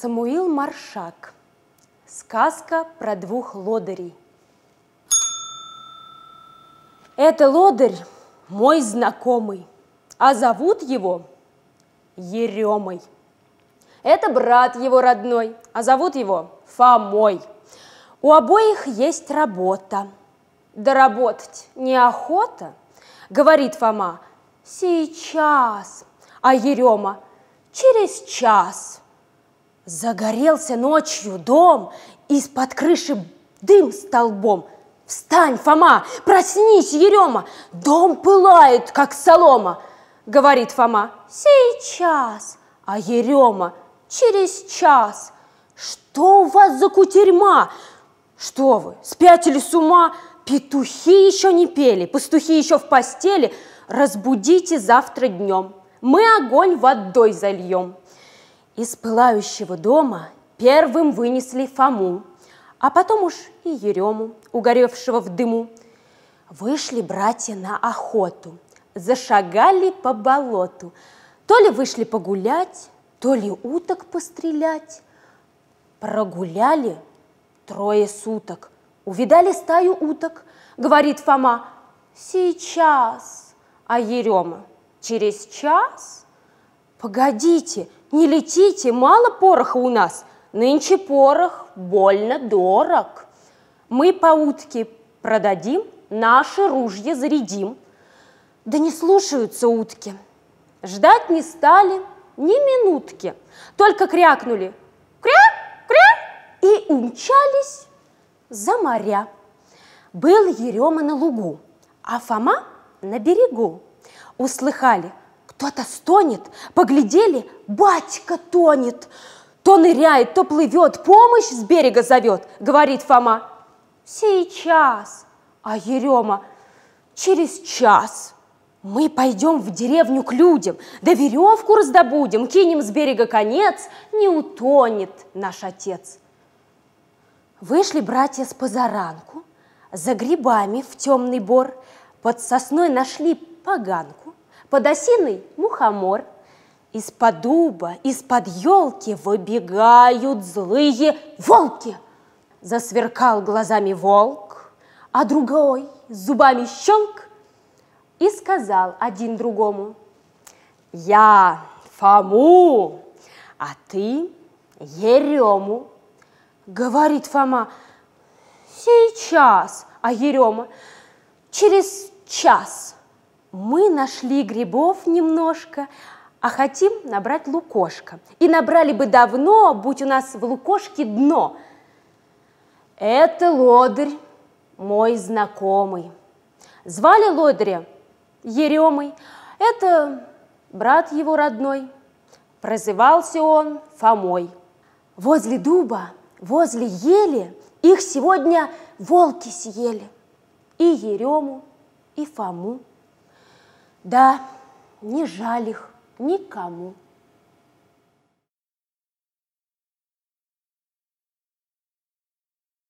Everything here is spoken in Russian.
Самуил Маршак. Сказка про двух лодырей. Это лодырь мой знакомый, а зовут его Еремой. Это брат его родной, а зовут его Фомой. У обоих есть работа. Доработать неохота, говорит Фома, сейчас, а Ерема через час. Загорелся ночью дом, из-под крыши дым столбом. Встань, Фома, проснись, Ерема, дом пылает, как солома. Говорит Фома, сейчас, а Ерема через час. Что у вас за кутерьма? Что вы, спятили с ума? Петухи еще не пели, пастухи еще в постели. Разбудите завтра днем, мы огонь водой зальем. Из пылающего дома первым вынесли Фому, а потом уж и Ерему, угоревшего в дыму. Вышли братья на охоту, зашагали по болоту. То ли вышли погулять, то ли уток пострелять. Прогуляли трое суток, увидали стаю уток, говорит Фома, сейчас, а Ерема, через час? Погодите, не летите, мало пороха у нас. Нынче порох больно дорог. Мы по утке продадим, наши ружья зарядим. Да не слушаются утки. Ждать не стали ни минутки. Только крякнули «кря, кря» и умчались за моря. Был Ерема на лугу, а Фома на берегу. Услыхали, кто-то стонет, поглядели, батька тонет. То ныряет, то плывет, помощь с берега зовет, говорит Фома. Сейчас, а Ерема через час. Мы пойдем в деревню к людям, да веревку раздобудем, кинем с берега конец, не утонет наш отец. Вышли братья с позаранку, за грибами в темный бор, под сосной нашли поганку, под осиной мухомор. Из-под дуба, из-под елки выбегают злые волки. Засверкал глазами волк, а другой зубами щелк и сказал один другому, «Я Фому, а ты Ерему». Говорит Фома, «Сейчас, а Ерема, через час». Мы нашли грибов немножко, а хотим набрать лукошко. И набрали бы давно, будь у нас в лукошке дно. Это лодырь, мой знакомый. Звали лодыря Еремой. Это брат его родной. Прозывался он Фомой. Возле дуба, возле ели их сегодня волки съели. И Ерему, и Фому. Да, не жаль их никому.